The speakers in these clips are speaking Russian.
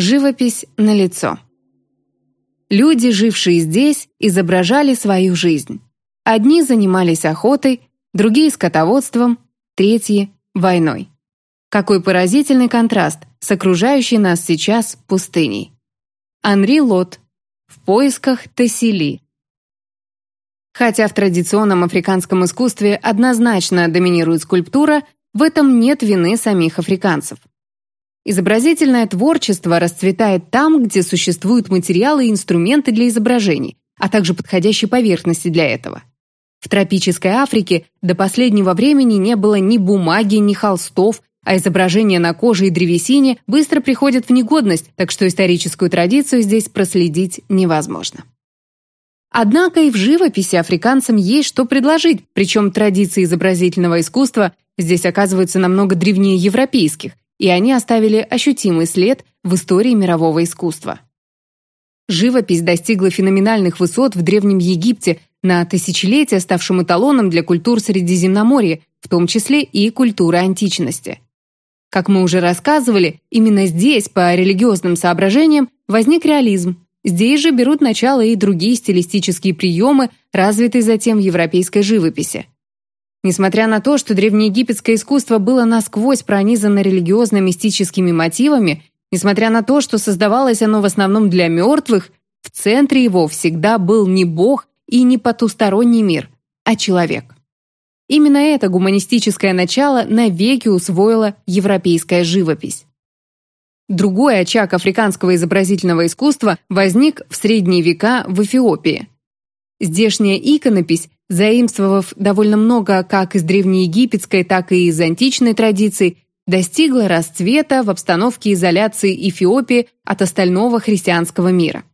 Живопись на лицо. Люди, жившие здесь, изображали свою жизнь. Одни занимались охотой, другие – скотоводством, третьи – войной. Какой поразительный контраст с окружающей нас сейчас пустыней. Анри Лот. В поисках Тессили. Хотя в традиционном африканском искусстве однозначно доминирует скульптура, в этом нет вины самих африканцев. Изобразительное творчество расцветает там, где существуют материалы и инструменты для изображений, а также подходящие поверхности для этого. В тропической Африке до последнего времени не было ни бумаги, ни холстов, а изображения на коже и древесине быстро приходят в негодность, так что историческую традицию здесь проследить невозможно. Однако и в живописи африканцам есть что предложить, причем традиции изобразительного искусства здесь оказываются намного древнее европейских, и они оставили ощутимый след в истории мирового искусства. Живопись достигла феноменальных высот в Древнем Египте на тысячелетия, ставшим эталоном для культур Средиземноморья, в том числе и культуры античности. Как мы уже рассказывали, именно здесь, по религиозным соображениям, возник реализм. Здесь же берут начало и другие стилистические приемы, развитые затем в европейской живописи. Несмотря на то, что древнеегипетское искусство было насквозь пронизано религиозно-мистическими мотивами, несмотря на то, что создавалось оно в основном для мертвых, в центре его всегда был не бог и не потусторонний мир, а человек. Именно это гуманистическое начало навеки усвоила европейская живопись. Другой очаг африканского изобразительного искусства возник в средние века в Эфиопии. Здешняя иконопись заимствовав довольно много как из древнеегипетской, так и из античной традиций, достигла расцвета в обстановке изоляции Эфиопии от остального христианского мира.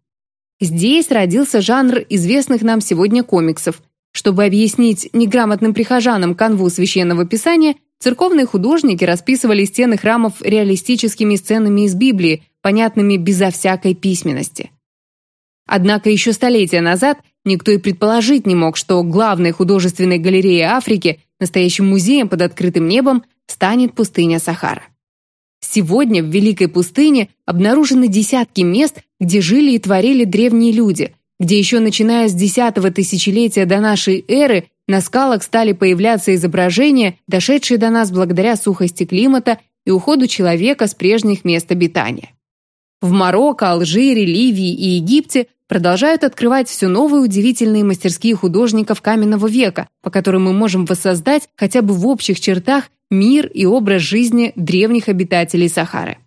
Здесь родился жанр известных нам сегодня комиксов. Чтобы объяснить неграмотным прихожанам канву священного писания, церковные художники расписывали стены храмов реалистическими сценами из Библии, понятными безо всякой письменности. Однако еще столетия назад никто и предположить не мог, что главной художественной галереей Африки, настоящим музеем под открытым небом, станет пустыня Сахара. Сегодня в Великой пустыне обнаружены десятки мест, где жили и творили древние люди, где еще начиная с десятого тысячелетия до нашей эры на скалах стали появляться изображения, дошедшие до нас благодаря сухости климата и уходу человека с прежних мест обитания. В Марокко, Алжире, Ливии и Египте продолжают открывать все новые удивительные мастерские художников каменного века, по которым мы можем воссоздать хотя бы в общих чертах мир и образ жизни древних обитателей Сахары.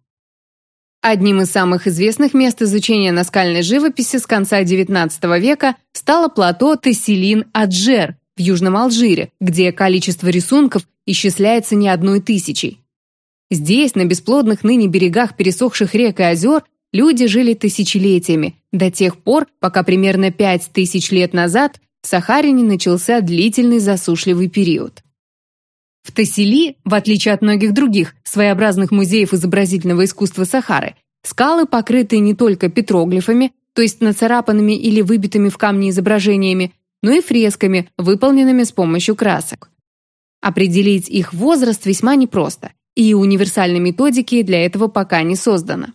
Одним из самых известных мест изучения наскальной живописи с конца XIX века стало плато Тесселин-Аджер в Южном Алжире, где количество рисунков исчисляется не одной тысячей. Здесь, на бесплодных ныне берегах пересохших рек и озер, люди жили тысячелетиями, до тех пор, пока примерно пять тысяч лет назад в Сахаре не начался длительный засушливый период. В Тассили, в отличие от многих других своеобразных музеев изобразительного искусства Сахары, скалы покрыты не только петроглифами, то есть нацарапанными или выбитыми в камне изображениями, но и фресками, выполненными с помощью красок. Определить их возраст весьма непросто, и универсальной методики для этого пока не создано.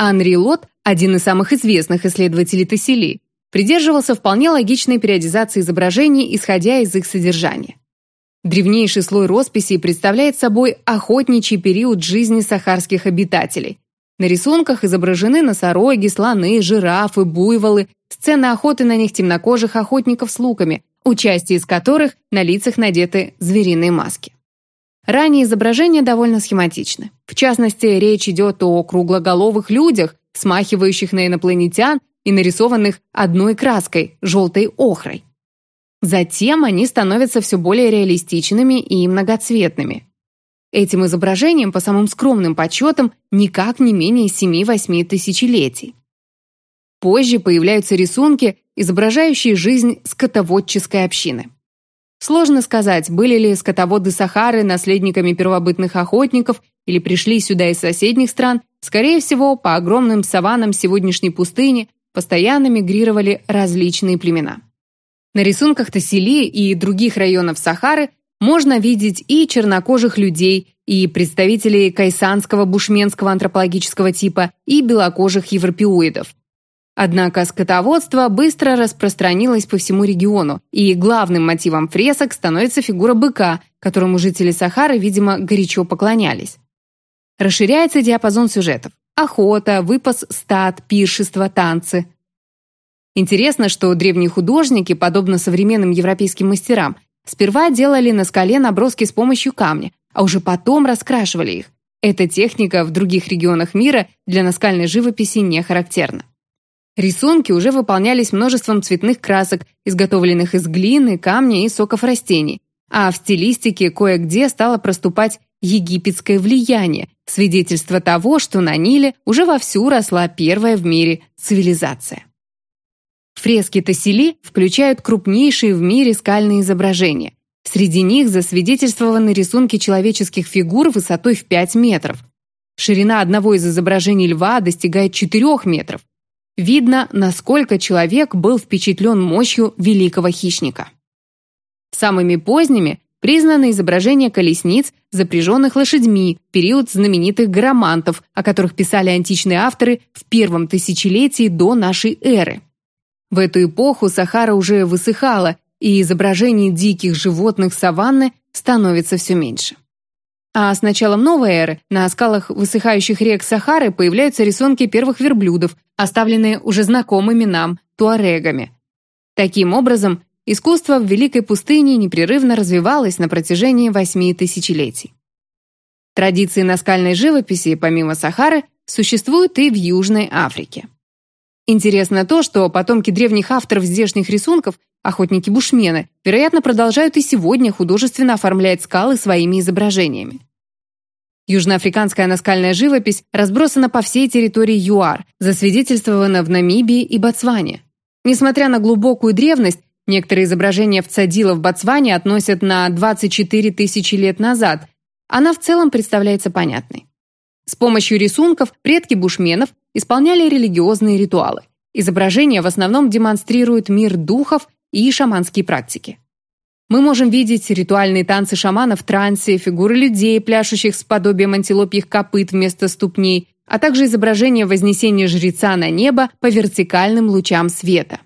Анри Лот, один из самых известных исследователей Тассили, придерживался вполне логичной периодизации изображений, исходя из их содержания. Древнейший слой росписей представляет собой охотничий период жизни сахарских обитателей. На рисунках изображены носороги, слоны, жирафы, буйволы, сцены охоты на них темнокожих охотников с луками, участие из которых на лицах надеты звериные маски. Ранее изображения довольно схематичны. В частности, речь идет о круглоголовых людях, смахивающих на инопланетян и нарисованных одной краской – желтой охрой. Затем они становятся все более реалистичными и многоцветными. Этим изображением, по самым скромным подсчетам, никак не менее 7-8 тысячелетий. Позже появляются рисунки, изображающие жизнь скотоводческой общины. Сложно сказать, были ли скотоводы Сахары наследниками первобытных охотников или пришли сюда из соседних стран. Скорее всего, по огромным саванам сегодняшней пустыни постоянно мигрировали различные племена. На рисунках Тассили и других районов Сахары можно видеть и чернокожих людей, и представителей кайсанского бушменского антропологического типа и белокожих европеоидов. Однако скотоводство быстро распространилось по всему региону, и главным мотивом фресок становится фигура быка, которому жители Сахары, видимо, горячо поклонялись. Расширяется диапазон сюжетов. Охота, выпас стад, пиршество, танцы. Интересно, что древние художники, подобно современным европейским мастерам, сперва делали на скале наброски с помощью камня, а уже потом раскрашивали их. Эта техника в других регионах мира для наскальной живописи не характерна. Рисунки уже выполнялись множеством цветных красок, изготовленных из глины, камня и соков растений, а в стилистике кое-где стало проступать египетское влияние, свидетельство того, что на Ниле уже вовсю росла первая в мире цивилизация. Фрески Тассили включают крупнейшие в мире скальные изображения. Среди них засвидетельствованы рисунки человеческих фигур высотой в 5 метров. Ширина одного из изображений льва достигает 4 метров, Видно, насколько человек был впечатлен мощью великого хищника. Самыми поздними признаны изображения колесниц, запряженных лошадьми, период знаменитых громантов, о которых писали античные авторы в первом тысячелетии до нашей эры. В эту эпоху Сахара уже высыхала, и изображений диких животных саванны становится все меньше. А с началом новой эры на скалах высыхающих рек Сахары появляются рисунки первых верблюдов, оставленные уже знакомыми нам туарегами. Таким образом, искусство в Великой пустыне непрерывно развивалось на протяжении восьми тысячелетий. Традиции наскальной живописи, помимо Сахары, существуют и в Южной Африке. Интересно то, что потомки древних авторов здешних рисунков, охотники-бушмены, вероятно, продолжают и сегодня художественно оформлять скалы своими изображениями. Южноафриканская наскальная живопись разбросана по всей территории ЮАР, засвидетельствована в Намибии и Ботсване. Несмотря на глубокую древность, некоторые изображения в Цадила в Ботсване относят на 24 тысячи лет назад. Она в целом представляется понятной. С помощью рисунков предки бушменов исполняли религиозные ритуалы. Изображения в основном демонстрируют мир духов и шаманские практики. Мы можем видеть ритуальные танцы шаманов в трансе, фигуры людей, пляшущих с подобием антилопьих копыт вместо ступней, а также изображение вознесения жреца на небо по вертикальным лучам света.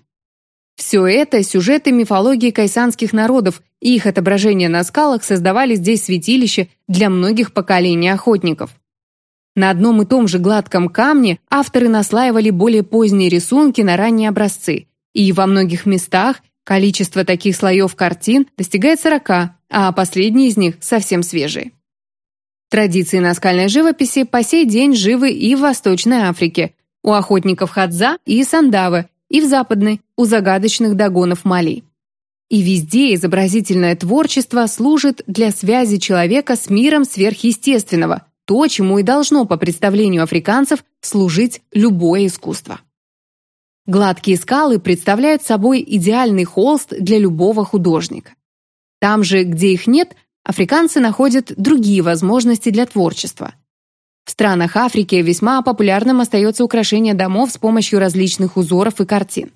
Все это – сюжеты мифологии кайсанских народов, и их отображения на скалах создавали здесь святилище для многих поколений охотников. На одном и том же гладком камне авторы наслаивали более поздние рисунки на ранние образцы, и во многих местах Количество таких слоев картин достигает 40, а последние из них совсем свежие. Традиции наскальной живописи по сей день живы и в Восточной Африке, у охотников Хадза и Сандавы, и в Западной, у загадочных догонов Мали. И везде изобразительное творчество служит для связи человека с миром сверхъестественного, то, чему и должно, по представлению африканцев, служить любое искусство. Гладкие скалы представляют собой идеальный холст для любого художника. Там же, где их нет, африканцы находят другие возможности для творчества. В странах Африки весьма популярным остается украшение домов с помощью различных узоров и картин.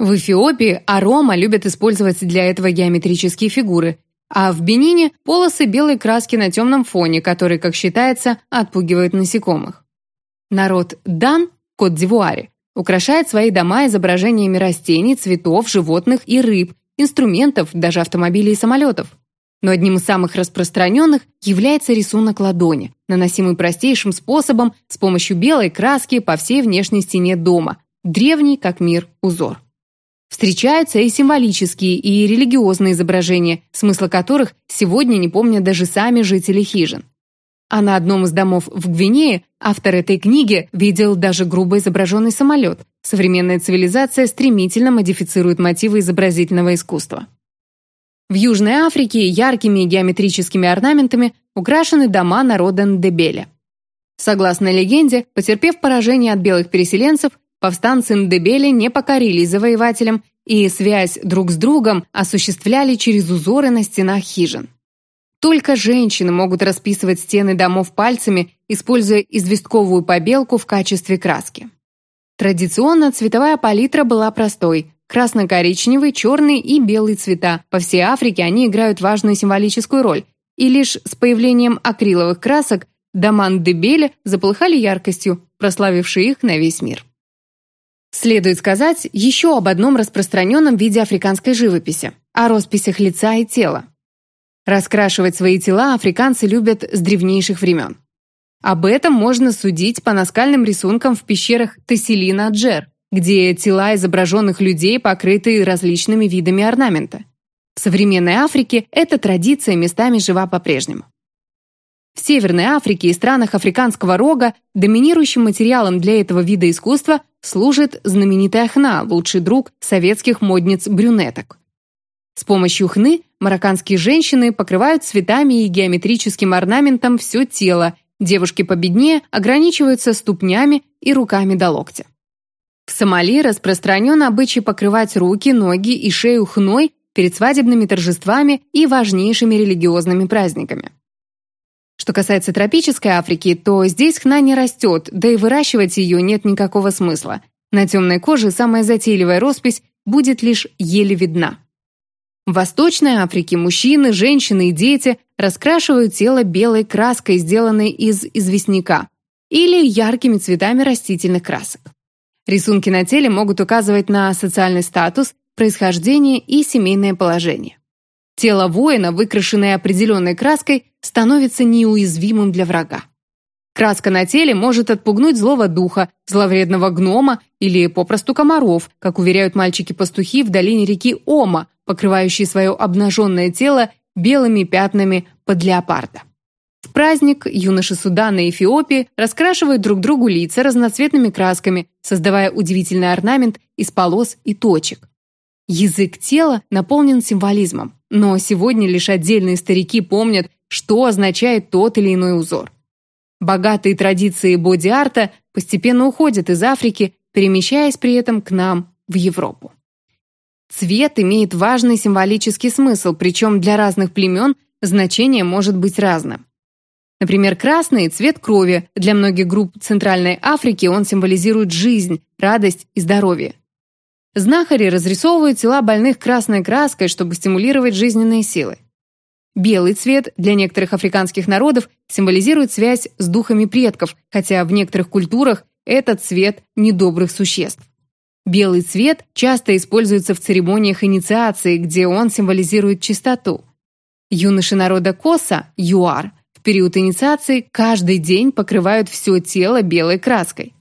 В Эфиопии арома любят использовать для этого геометрические фигуры, а в Бенине – полосы белой краски на темном фоне, который, как считается, отпугивает насекомых. Народ Дан, Кот-д'Ивуаре, Украшает свои дома изображениями растений, цветов, животных и рыб, инструментов, даже автомобилей и самолетов. Но одним из самых распространенных является рисунок ладони, наносимый простейшим способом с помощью белой краски по всей внешней стене дома, древний как мир узор. Встречаются и символические, и религиозные изображения, смысла которых сегодня не помнят даже сами жители хижин. А на одном из домов в Гвинее автор этой книги видел даже грубо изображенный самолет. Современная цивилизация стремительно модифицирует мотивы изобразительного искусства. В Южной Африке яркими геометрическими орнаментами украшены дома народа Ндебеля. Согласно легенде, потерпев поражение от белых переселенцев, повстанцы Ндебели не покорились завоевателям и связь друг с другом осуществляли через узоры на стенах хижин. Только женщины могут расписывать стены домов пальцами, используя известковую побелку в качестве краски. Традиционно цветовая палитра была простой – красно-коричневый, черный и белый цвета. По всей Африке они играют важную символическую роль. и лишь с появлением акриловых красок Даман де Беле заполыхали яркостью, прославившие их на весь мир. Следует сказать еще об одном распространенном виде африканской живописи – о росписях лица и тела. Раскрашивать свои тела африканцы любят с древнейших времен. Об этом можно судить по наскальным рисункам в пещерах Тесселина-Джер, где тела изображенных людей покрыты различными видами орнамента. В современной Африке эта традиция местами жива по-прежнему. В Северной Африке и странах африканского рога доминирующим материалом для этого вида искусства служит знаменитая хна, лучший друг советских модниц-брюнеток. С помощью хны марокканские женщины покрывают цветами и геометрическим орнаментом все тело, девушки победнее ограничиваются ступнями и руками до локтя. В Сомали распространен обычай покрывать руки, ноги и шею хной перед свадебными торжествами и важнейшими религиозными праздниками. Что касается тропической Африки, то здесь хна не растет, да и выращивать ее нет никакого смысла. На темной коже самая затейливая роспись будет лишь еле видна. В Восточной Африке мужчины, женщины и дети раскрашивают тело белой краской, сделанной из известняка, или яркими цветами растительных красок. Рисунки на теле могут указывать на социальный статус, происхождение и семейное положение. Тело воина, выкрашенное определенной краской, становится неуязвимым для врага. Краска на теле может отпугнуть злого духа, зловредного гнома или попросту комаров, как уверяют мальчики-пастухи в долине реки Ома, покрывающие свое обнаженное тело белыми пятнами под леопарда. В праздник юноши Судана и Эфиопии раскрашивают друг другу лица разноцветными красками, создавая удивительный орнамент из полос и точек. Язык тела наполнен символизмом, но сегодня лишь отдельные старики помнят, что означает тот или иной узор. Богатые традиции боди-арта постепенно уходят из Африки, перемещаясь при этом к нам, в Европу. Цвет имеет важный символический смысл, причем для разных племен значение может быть разным. Например, красный – цвет крови. Для многих групп Центральной Африки он символизирует жизнь, радость и здоровье. Знахари разрисовывают тела больных красной краской, чтобы стимулировать жизненные силы. Белый цвет для некоторых африканских народов символизирует связь с духами предков, хотя в некоторых культурах этот цвет недобрых существ. Белый цвет часто используется в церемониях инициации, где он символизирует чистоту. Юноши народа Коса, юар, в период инициации каждый день покрывают все тело белой краской.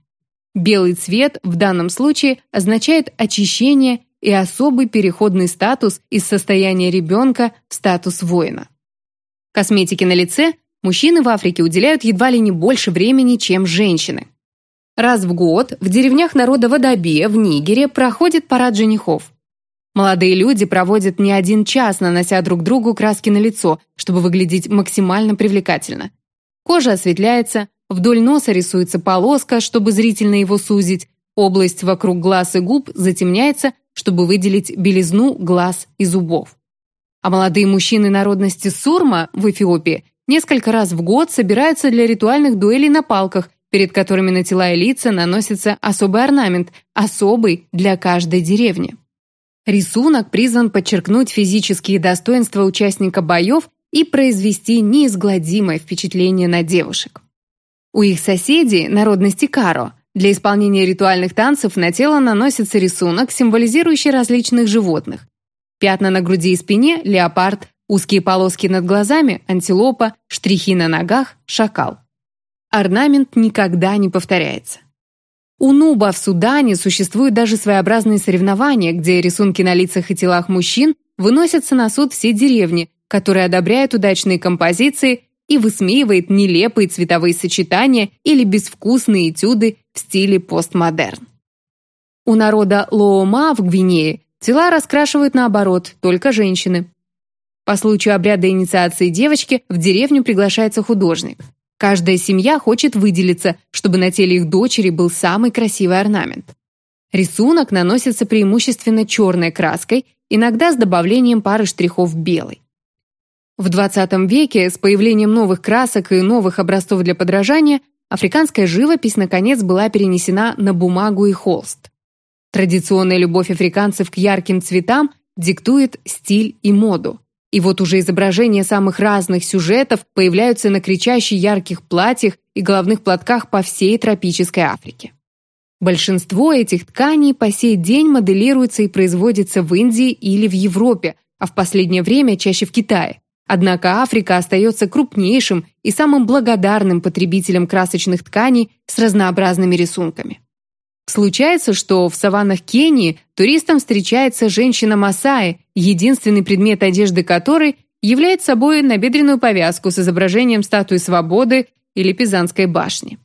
Белый цвет в данном случае означает очищение и особый переходный статус из состояния ребенка в статус воина. Косметике на лице мужчины в Африке уделяют едва ли не больше времени, чем женщины. Раз в год в деревнях народа Вадабия в Нигере проходит парад женихов. Молодые люди проводят не один час, нанося друг другу краски на лицо, чтобы выглядеть максимально привлекательно. Кожа осветляется, Вдоль носа рисуется полоска, чтобы зрительно его сузить. Область вокруг глаз и губ затемняется, чтобы выделить белизну глаз и зубов. А молодые мужчины народности Сурма в Эфиопии несколько раз в год собираются для ритуальных дуэлей на палках, перед которыми на тела и лица наносится особый орнамент, особый для каждой деревни. Рисунок призван подчеркнуть физические достоинства участника боев и произвести неизгладимое впечатление на девушек. У их соседей, народности Каро, для исполнения ритуальных танцев на тело наносится рисунок, символизирующий различных животных. Пятна на груди и спине – леопард, узкие полоски над глазами – антилопа, штрихи на ногах – шакал. Орнамент никогда не повторяется. У Нуба в Судане существуют даже своеобразные соревнования, где рисунки на лицах и телах мужчин выносятся на суд все деревни, которые одобряют удачные композиции и высмеивает нелепые цветовые сочетания или безвкусные этюды в стиле постмодерн. У народа Лоома в Гвинее тела раскрашивают наоборот, только женщины. По случаю обряда инициации девочки в деревню приглашается художник. Каждая семья хочет выделиться, чтобы на теле их дочери был самый красивый орнамент. Рисунок наносится преимущественно черной краской, иногда с добавлением пары штрихов белой. В 20 веке с появлением новых красок и новых образцов для подражания африканская живопись наконец была перенесена на бумагу и холст. Традиционная любовь африканцев к ярким цветам диктует стиль и моду. И вот уже изображения самых разных сюжетов появляются на кричащих ярких платьях и головных платках по всей тропической Африке. Большинство этих тканей по сей день моделируется и производится в Индии или в Европе, а в последнее время чаще в Китае. Однако Африка остается крупнейшим и самым благодарным потребителем красочных тканей с разнообразными рисунками. Случается, что в саваннах Кении туристам встречается женщина Масаи, единственный предмет одежды которой является собой набедренную повязку с изображением статуи свободы или Пизанской башни.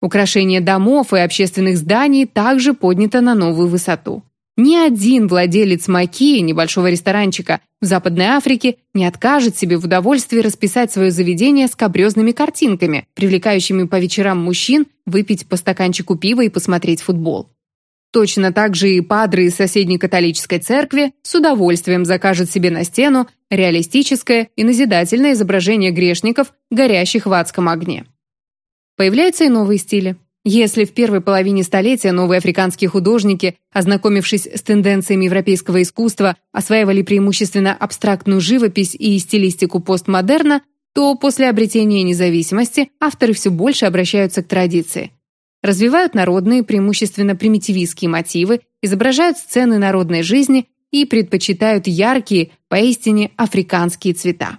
Украшение домов и общественных зданий также поднято на новую высоту. Ни один владелец маки, небольшого ресторанчика в Западной Африке, не откажет себе в удовольствии расписать свое заведение скабрезными картинками, привлекающими по вечерам мужчин выпить по стаканчику пива и посмотреть футбол. Точно так же и падры из соседней католической церкви с удовольствием закажут себе на стену реалистическое и назидательное изображение грешников, горящих в адском огне. Появляются и новые стили. Если в первой половине столетия новые африканские художники, ознакомившись с тенденциями европейского искусства, осваивали преимущественно абстрактную живопись и стилистику постмодерна, то после обретения независимости авторы все больше обращаются к традиции. Развивают народные, преимущественно примитивистские мотивы, изображают сцены народной жизни и предпочитают яркие, поистине африканские цвета.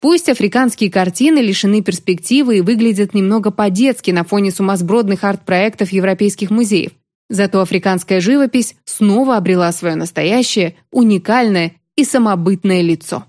Пусть африканские картины лишены перспективы и выглядят немного по-детски на фоне сумасбродных арт-проектов европейских музеев, зато африканская живопись снова обрела свое настоящее, уникальное и самобытное лицо.